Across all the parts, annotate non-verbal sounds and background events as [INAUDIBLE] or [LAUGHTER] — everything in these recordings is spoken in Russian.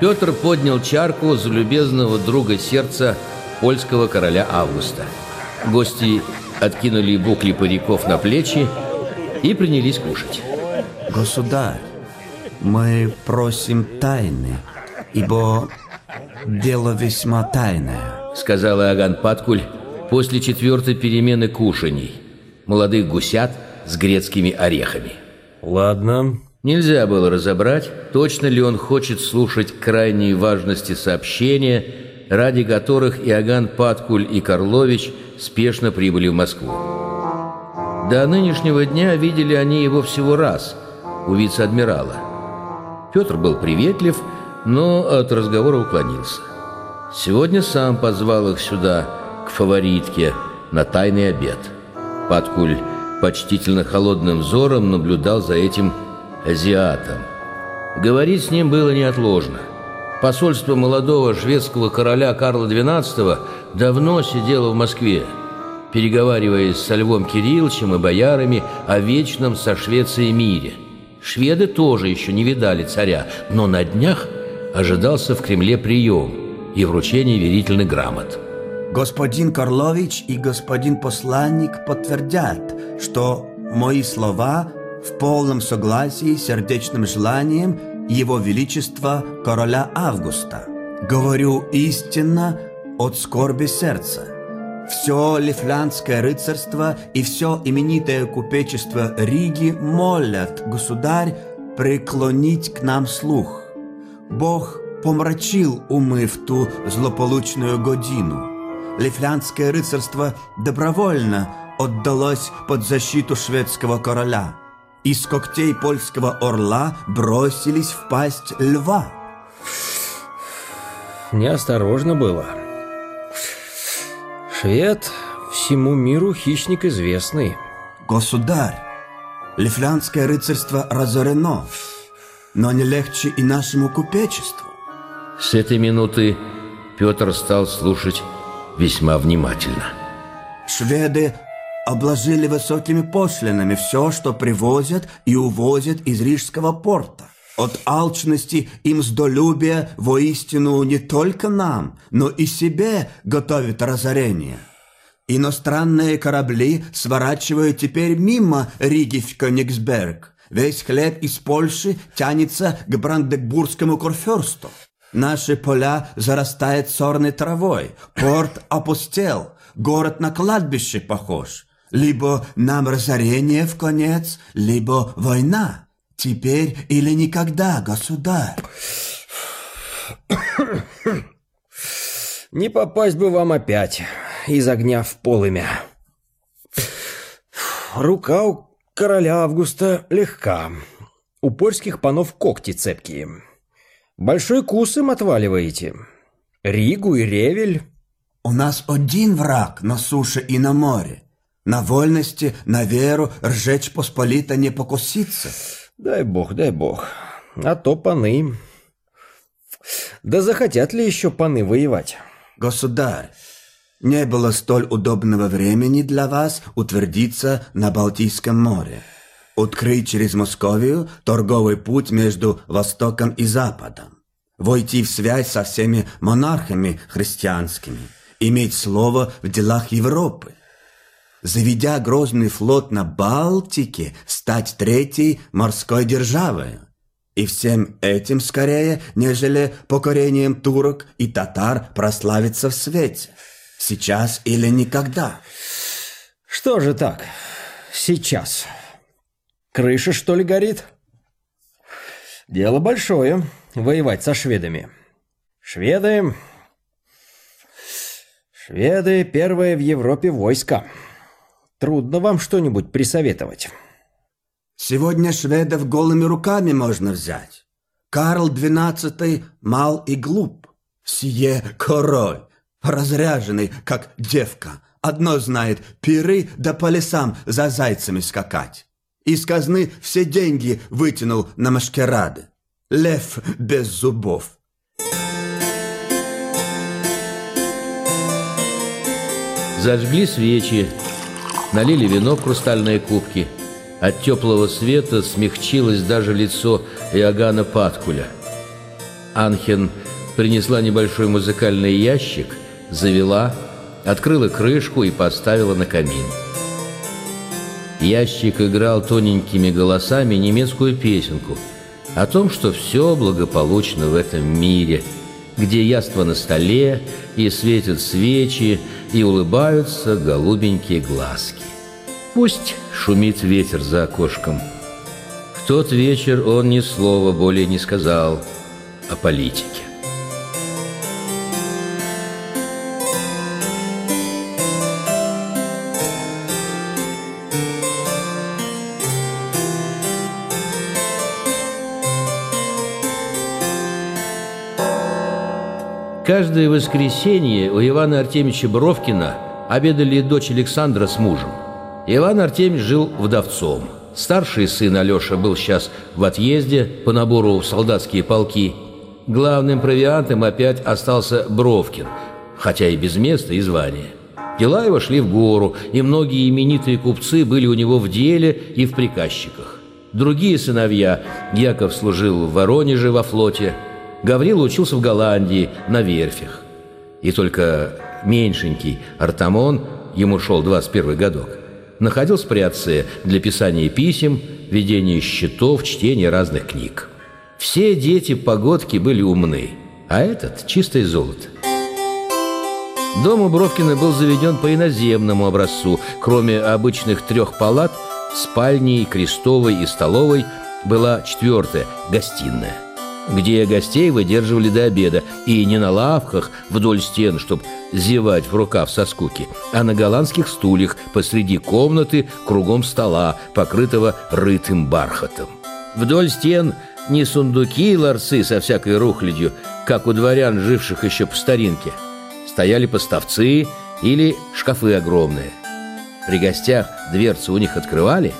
Петр поднял чарку за любезного друга сердца польского короля Августа. Гости откинули букли париков на плечи и принялись кушать. Государь, мы просим тайны, ибо дело весьма тайное, сказал Аган Паткуль после четвертой перемены кушаний. Молодых гусят с грецкими орехами. Ладно. Нельзя было разобрать, точно ли он хочет слушать крайней важности сообщения, ради которых Иоганн Паткуль и Карлович спешно прибыли в Москву. До нынешнего дня видели они его всего раз у вице-адмирала. Петр был приветлив, но от разговора уклонился. Сегодня сам позвал их сюда, к фаворитке, на тайный обед. Паткуль почтительно холодным взором наблюдал за этим азиатом. Говорить с ним было неотложно. Посольство молодого шведского короля Карла XII давно сидело в Москве, переговариваясь со Львом Кирилловичем и боярами о вечном со Швецией мире. Шведы тоже еще не видали царя, но на днях ожидался в Кремле прием и вручение верительных грамот. Господин Карлович и господин посланник подтвердят, что мои слова в полном согласии с сердечным желанием Его Величества короля Августа. Говорю истинно от скорби сердца. Все лифлянское рыцарство и все именитое купечество Риги молят, государь, преклонить к нам слух. Бог помрачил умы в ту злополучную годину. Лифлянское рыцарство добровольно отдалось под защиту шведского короля. Из когтей польского орла бросились в пасть льва. Неосторожно было. Швед всему миру хищник известный. Государь, лифлянское рыцарство разорено, но не легче и нашему купечеству. С этой минуты Петр стал слушать весьма внимательно. Шведы обложили высокими пошлинами все, что привозят и увозят из Рижского порта. От алчности и мздолюбия воистину не только нам, но и себе готовят разорение. Иностранные корабли сворачивают теперь мимо Риги в Кёнигсберг. Весь хлеб из Польши тянется к Бранденбургскому Корфюрсту. Наши поля зарастают сорной травой, порт опустел, город на кладбище похож. Либо нам разорение в конец, либо война. Теперь или никогда, государь. Не попасть бы вам опять из огня в полымя. Рука у короля Августа легка. У польских панов когти цепкие. Большой кус им отваливаете. Ригу и Ревель. У нас один враг на суше и на море. На вольности, на веру ржечь посполито не покуситься. Дай бог, дай бог. А то паны. Да захотят ли еще паны воевать? Государь, не было столь удобного времени для вас утвердиться на Балтийском море. Открыть через Московию торговый путь между Востоком и Западом. Войти в связь со всеми монархами христианскими. Иметь слово в делах Европы заведя грозный флот на Балтике, стать третьей морской державой. И всем этим скорее, нежели покорением турок и татар прославиться в свете. Сейчас или никогда. Что же так? Сейчас. Крыша, что ли, горит? Дело большое — воевать со шведами. Шведы... Шведы — первое в Европе войско. Трудно вам что-нибудь присоветовать. Сегодня шведов голыми руками можно взять. Карл XII мал и глуп. Сие король, разряженный, как девка. Одно знает – пиры да по лесам за зайцами скакать. Из казны все деньги вытянул на машкерады. Лев без зубов. Зажгли свечи, налили вино в хрустальные кубки. От теплого света смягчилось даже лицо Иоганна Паткуля. Анхен принесла небольшой музыкальный ящик, завела, открыла крышку и поставила на камин. Ящик играл тоненькими голосами немецкую песенку о том, что все благополучно в этом мире, где яство на столе, и светят свечи, и улыбаются голубенькие глазки. Пусть шумит ветер за окошком. В тот вечер он ни слова более не сказал о политике. Каждое воскресенье у Ивана Артемьевича Бровкина обедали дочь Александра с мужем. Иван Артемьевич жил вдовцом. Старший сын Алеша был сейчас в отъезде по набору в солдатские полки. Главным провиантом опять остался Бровкин, хотя и без места и звания. Дела его шли в гору, и многие именитые купцы были у него в деле и в приказчиках. Другие сыновья, Яков служил в Воронеже во флоте – Гаврила учился в Голландии на верфях. И только меньшенький Артамон, ему шел 21 годок, находился при отце для писания писем, ведения счетов, чтения разных книг. Все дети погодки были умны, а этот – чистое золото. Дом у Бровкина был заведен по иноземному образцу. Кроме обычных трех палат, спальней, крестовой и столовой была четвертая – гостиная – где гостей выдерживали до обеда, и не на лавках вдоль стен, чтобы зевать в рукав со скуки, а на голландских стульях посреди комнаты кругом стола, покрытого рытым бархатом. Вдоль стен не сундуки и ларцы со всякой рухлядью, как у дворян, живших еще по старинке. Стояли поставцы или шкафы огромные. При гостях дверцы у них открывали,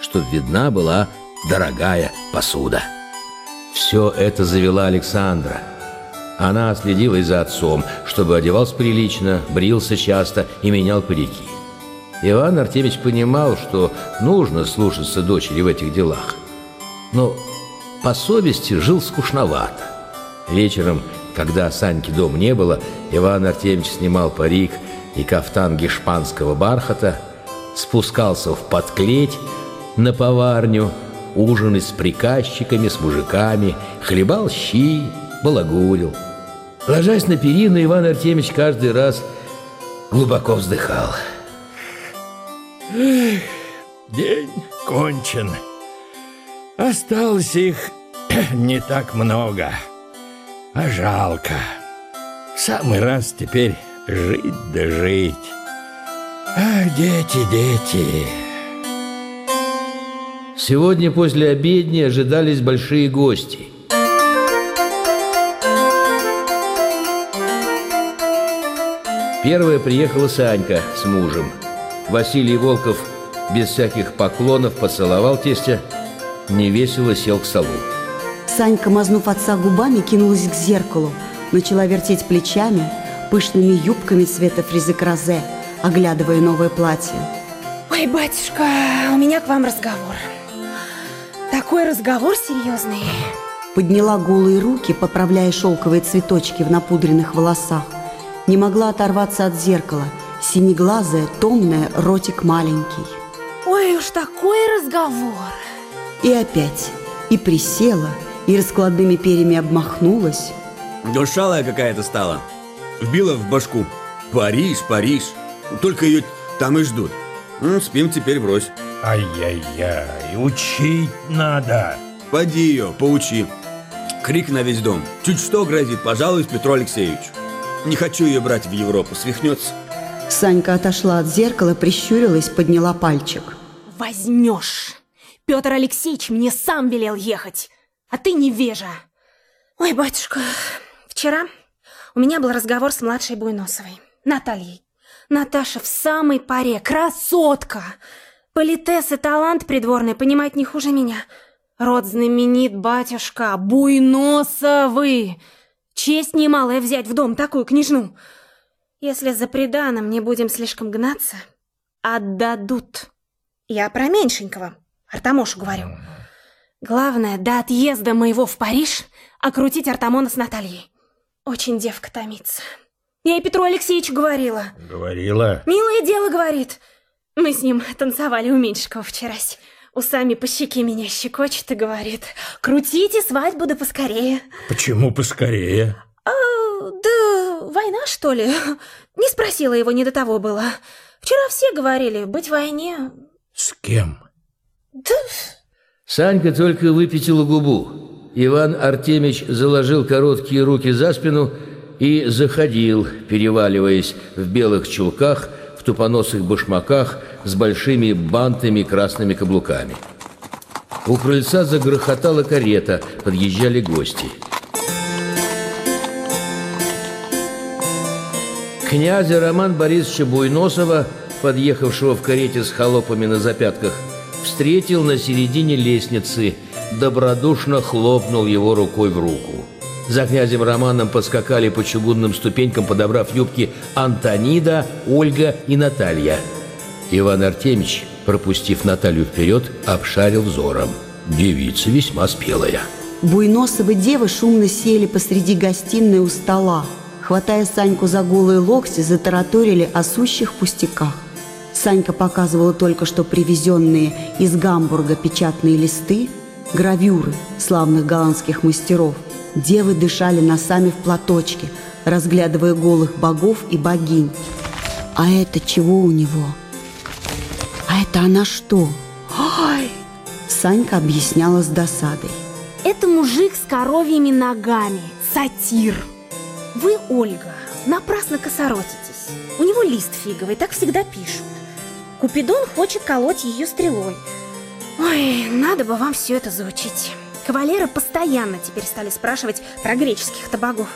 чтобы видна была дорогая посуда. Все это завела Александра. Она следила за отцом, чтобы одевался прилично, брился часто и менял парики. Иван Артемьевич понимал, что нужно слушаться дочери в этих делах. Но по совести жил скучновато. Вечером, когда Саньки дома не было, Иван Артемьевич снимал парик и кафтан гешпанского бархата, спускался в подклеть на поварню – ужины с приказчиками, с мужиками, хлебал щи, балагурил. Ложась на перину, Иван Артемьевич каждый раз глубоко вздыхал. Эх, день кончен. Осталось их [CLEARS THROAT] не так много, а жалко. самый раз теперь жить да жить. Ах, дети, дети... Сегодня после обедни ожидались большие гости. Первая приехала Санька с мужем. Василий Волков без всяких поклонов поцеловал тестя, невесело сел к столу. Санька, мазнув отца губами, кинулась к зеркалу, начала вертеть плечами, пышными юбками цвета фризы розе, оглядывая новое платье. Ой, батюшка, у меня к вам разговор. Такой разговор серьезный. Подняла голые руки, поправляя шелковые цветочки в напудренных волосах. Не могла оторваться от зеркала. Синеглазая, томная, ротик маленький. Ой уж такой разговор. И опять. И присела, и раскладными перьями обмахнулась. Душалая какая-то стала. Вбила в башку. Париж, Париж. Только ее там и ждут. Спим теперь врозь. Ай-яй-яй, учить надо. Поди ее, поучи. Крик на весь дом. Чуть что грозит, пожалуй, Петру Алексеевичу. Не хочу ее брать в Европу, свихнется. Санька отошла от зеркала, прищурилась, подняла пальчик. Возьмешь. Петр Алексеевич мне сам велел ехать, а ты невежа. Ой, батюшка, вчера у меня был разговор с младшей Буйносовой, Натальей. Наташа в самой паре, красотка. Политес и талант придворный понимать не хуже меня. Род знаменит, батюшка, буйносовы. Честь немалая взять в дом такую княжну. Если за преданом не будем слишком гнаться, отдадут. Я про меньшенького, Артамошу говорю. Главное, до отъезда моего в Париж окрутить Артамона с Натальей. Очень девка томится. Я и Петру Алексеевичу говорила. Говорила. Милое дело, говорит. Мы с ним танцевали у Меньшикова вчерась. Усами по щеке меня щекочет и говорит, крутите свадьбу да поскорее. Почему поскорее? А, да война, что ли? [LAUGHS] Не спросила его, не до того было. Вчера все говорили, быть в войне... С кем? Да... Санька только выпятила губу. Иван Артемич заложил короткие руки за спину и заходил, переваливаясь в белых чулках, тупоносых башмаках с большими бантами красными каблуками. У крыльца загрохотала карета, подъезжали гости. Князя Роман Борисовича Буйносова, подъехавшего в карете с холопами на запятках, встретил на середине лестницы, добродушно хлопнул его рукой в руку. За князем Романом подскакали по чугунным ступенькам, подобрав юбки Антонида, Ольга и Наталья. Иван Артемич, пропустив Наталью вперед, обшарил взором. Девица весьма спелая. Буйносовы девы шумно сели посреди гостиной у стола. Хватая Саньку за голые локти, затараторили о сущих пустяках. Санька показывала только что привезенные из Гамбурга печатные листы, гравюры славных голландских мастеров. Девы дышали носами в платочке, разглядывая голых богов и богинь. А это чего у него? А это она что? Ай! Санька объясняла с досадой. Это мужик с коровьими ногами, сатир. Вы, Ольга, напрасно косоротитесь. У него лист фиговый, так всегда пишут. Купидон хочет колоть ее стрелой. Ой, надо бы вам все это заучить. Кавалеры постоянно теперь стали спрашивать про греческих-то богов.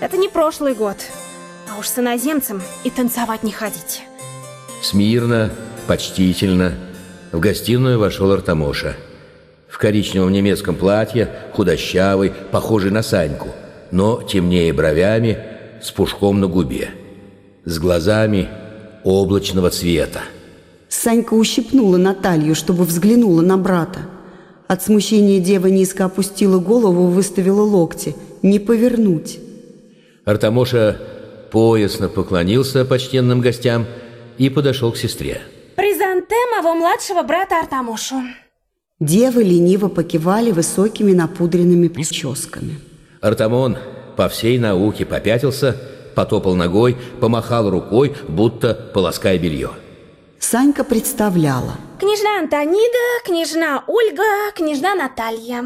Это не прошлый год. А уж с иноземцем и танцевать не ходите. Смирно, почтительно, в гостиную вошел Артамоша. В коричневом немецком платье, худощавый, похожий на Саньку, но темнее бровями, с пушком на губе. С глазами облачного цвета. Санька ущипнула Наталью, чтобы взглянула на брата. От смущения дева низко опустила голову, выставила локти. Не повернуть. Артамоша поясно поклонился почтенным гостям и подошел к сестре. Презанте моего младшего брата Артамошу. Девы лениво покивали высокими напудренными прическами. Артамон по всей науке попятился, потопал ногой, помахал рукой, будто полоская белье. Санька представляла. Княжна Антонида, княжна Ольга, княжна Наталья.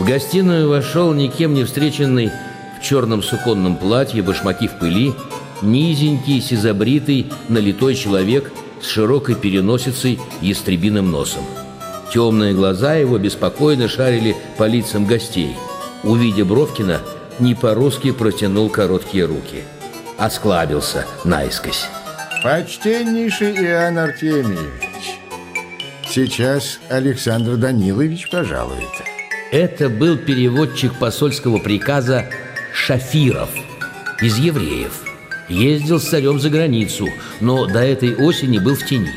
В гостиную вошел никем не встреченный в черном суконном платье, башмаки в пыли, низенький, сизобритый, налитой человек с широкой переносицей и ястребиным носом. Темные глаза его беспокойно шарили по лицам гостей. Увидя Бровкина, не по-русски протянул короткие руки. Осклабился наискось. Почтеннейший Иоанн Артемьевич, сейчас Александр Данилович пожалует. Это был переводчик посольского приказа Шафиров из евреев. Ездил с царем за границу, но до этой осени был в тени.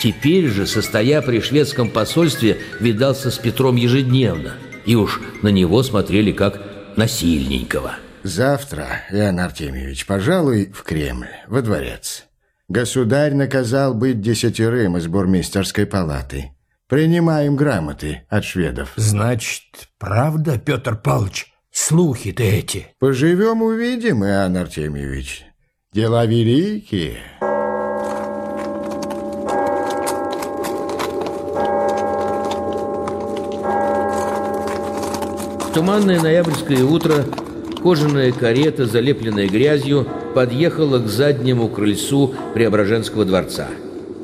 Теперь же, состоя при шведском посольстве, видался с Петром ежедневно. И уж на него смотрели как на сильненького. Завтра, Иоанн Артемьевич, пожалуй, в Кремль, во дворец. Государь наказал быть десятерым из бурмистерской палаты. Принимаем грамоты от шведов. Значит, правда, Петр Павлович, слухи-то эти? Поживем, увидим, Иоанн Артемьевич. Дела великие. В туманное ноябрьское утро кожаная карета, залепленная грязью, подъехала к заднему крыльцу Преображенского дворца.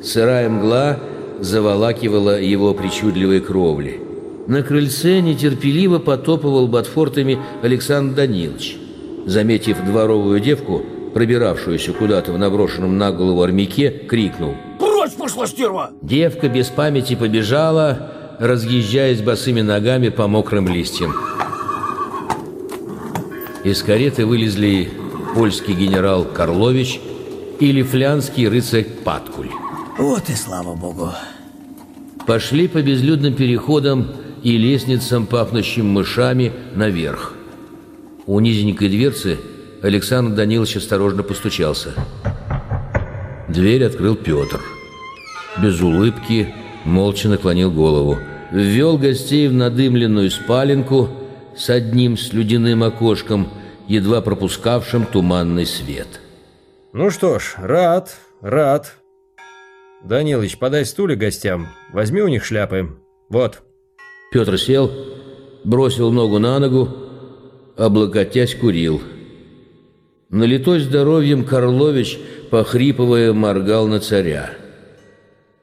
Сырая мгла заволакивала его причудливые кровли. На крыльце нетерпеливо потопывал ботфортами Александр Данилович. Заметив дворовую девку, пробиравшуюся куда-то в наброшенном на голову армяке, крикнул Прочь пошла стерва! Девка без памяти побежала, разъезжаясь босыми ногами по мокрым листьям. Из кареты вылезли польский генерал Карлович и лифлянский рыцарь Паткуль. Вот и слава богу. Пошли по безлюдным переходам и лестницам, пахнущим мышами, наверх. У низенькой дверцы Александр Данилович осторожно постучался. Дверь открыл Петр. Без улыбки, молча наклонил голову. Ввел гостей в надымленную спаленку с одним слюдяным окошком, едва пропускавшим туманный свет. Ну что ж, рад, рад. Данилыч, подай стулья гостям. Возьми у них шляпы. Вот. Петр сел, бросил ногу на ногу, облокотясь курил. Налитой здоровьем Карлович, похрипывая, моргал на царя.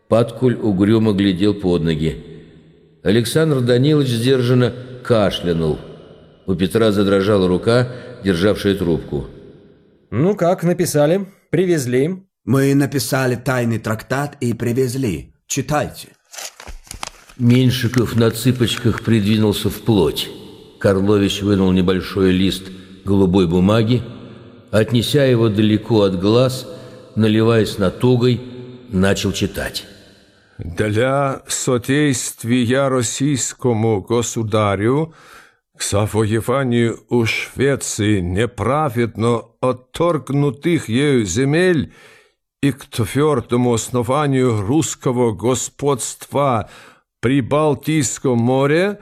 Паткуль угрюмо глядел под ноги. Александр Данилович сдержанно кашлянул. У Петра задрожала рука, державшая трубку. Ну как, написали? Привезли? Мы написали тайный трактат и привезли. Читайте. Меньшиков на цыпочках придвинулся вплоть. Карлович вынул небольшой лист голубой бумаги, отнеся его далеко от глаз, наливаясь натугой, начал читать. Для содействия российскому государю к завоеванию у Швеции неправедно отторгнутых ею земель и к твердому основанию русского господства при Балтийском море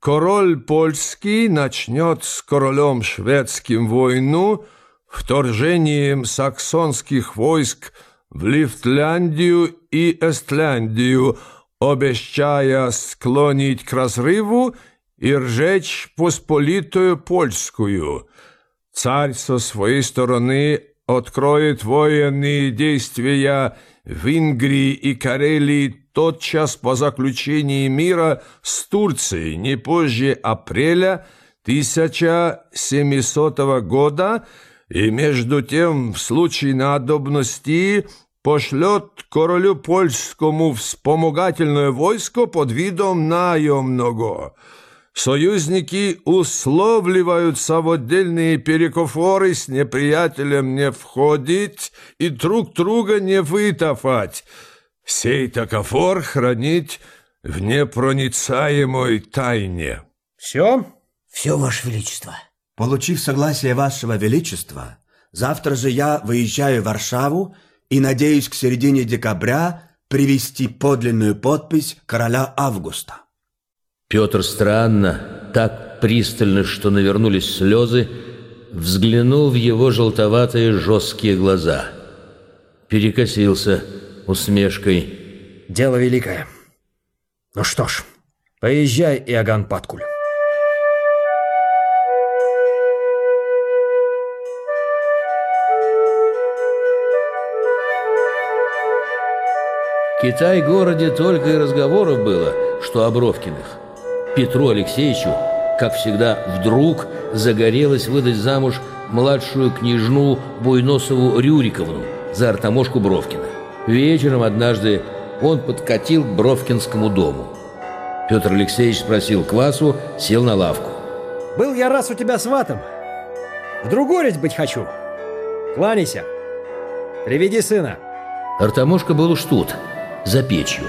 король польский начнет с королем шведским войну вторжением саксонских войск в Лифтляндию и Эстляндию, обещая склонить к разрыву ржечь Посполитую Польскую. Царь со своей стороны откроет военные действия в Ингрии и Карелии тотчас по заключении мира с Турцией не позже апреля 1700 года и между тем в случае надобности пошлет королю польскому вспомогательное войско под видом наемного. Союзники условливаются в отдельные перекофоры с неприятелем не входить и друг друга не вытафать. Сей такофор хранить в непроницаемой тайне. Все? Все, Ваше Величество. Получив согласие Вашего Величества, завтра же я выезжаю в Варшаву и надеюсь к середине декабря привести подлинную подпись короля Августа. Петр странно, так пристально, что навернулись слезы, взглянул в его желтоватые жесткие глаза. Перекосился усмешкой. Дело великое. Ну что ж, поезжай, Иоганн Паткуль. Китай-городе только и разговоров было, что о Бровкиных. Петру Алексеевичу, как всегда, вдруг загорелось выдать замуж младшую княжну Буйносову Рюриковну за Артамошку Бровкина. Вечером однажды он подкатил к Бровкинскому дому. Петр Алексеевич спросил квасу, сел на лавку. Был я раз у тебя сватом. В Другорец быть хочу. Кланяйся. Приведи сына. Артамошка был уж тут, за печью.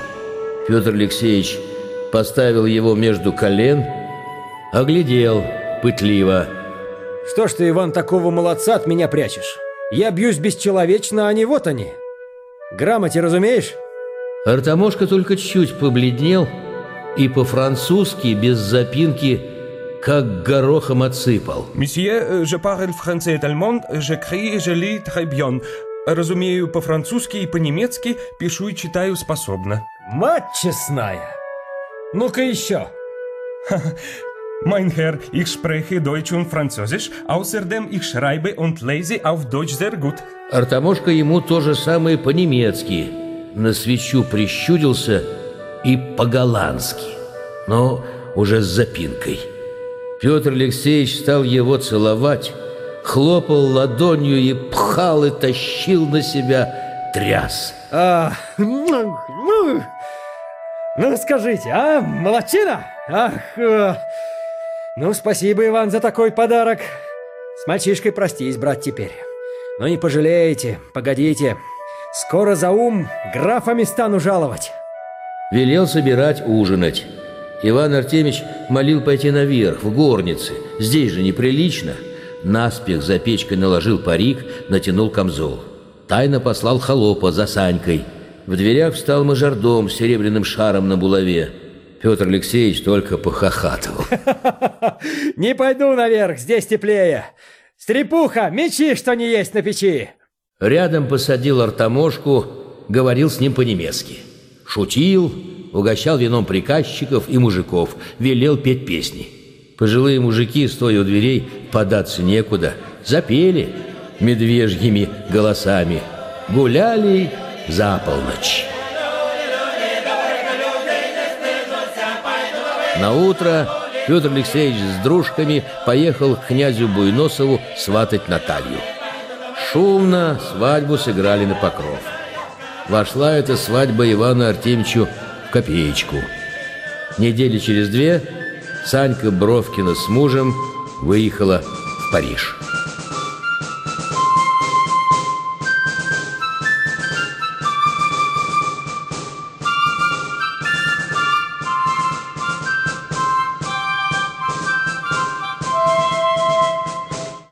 Петр Алексеевич поставил его между колен, оглядел пытливо. Что ж ты, Иван, такого молодца от меня прячешь? Я бьюсь бесчеловечно, а не вот они. Грамоте разумеешь? Артамошка только чуть побледнел и по-французски, без запинки, как горохом отсыпал. Месье, je parle français et allemand, j'écris et je lis très bien. Разумею по-французски и по-немецки, пишу и читаю способно. Мать честная! Ну-ка еще. [LAUGHS] Mein Herr, ich spreche Deutsch und Französisch, außerdem ich schreibe und lese auf Deutsch sehr gut. Артамошка ему то же самое по-немецки. На свечу прищурился и по-голландски, но уже с запинкой. Петр Алексеевич стал его целовать, хлопал ладонью и пхал и тащил на себя, тряс. А, ну скажите, а, молодчина? Ах, э, ну спасибо, Иван, за такой подарок. С мальчишкой простись, брат, теперь. Но не пожалеете, погодите. Скоро за ум графами стану жаловать. Велел собирать ужинать. Иван Артемьевич молил пойти наверх, в горницы. Здесь же неприлично. Наспех за печкой наложил парик, натянул камзол. Тайно послал холопа за Санькой. В дверях встал мажордом с серебряным шаром на булаве. Петр Алексеевич только похохатывал. [LAUGHS] Не пойду наверх, здесь теплее. Стрепуха, мечи, что не есть на печи. Рядом посадил артамошку, говорил с ним по-немецки. Шутил, угощал вином приказчиков и мужиков, велел петь песни. Пожилые мужики, стоя у дверей, податься некуда, запели медвежьими голосами. Гуляли за полночь. На утро Петр Алексеевич с дружками поехал к князю Буйносову сватать Наталью. Шумно свадьбу сыграли на покров. Вошла эта свадьба Ивану Артемьевичу в копеечку. Недели через две Санька Бровкина с мужем выехала в Париж.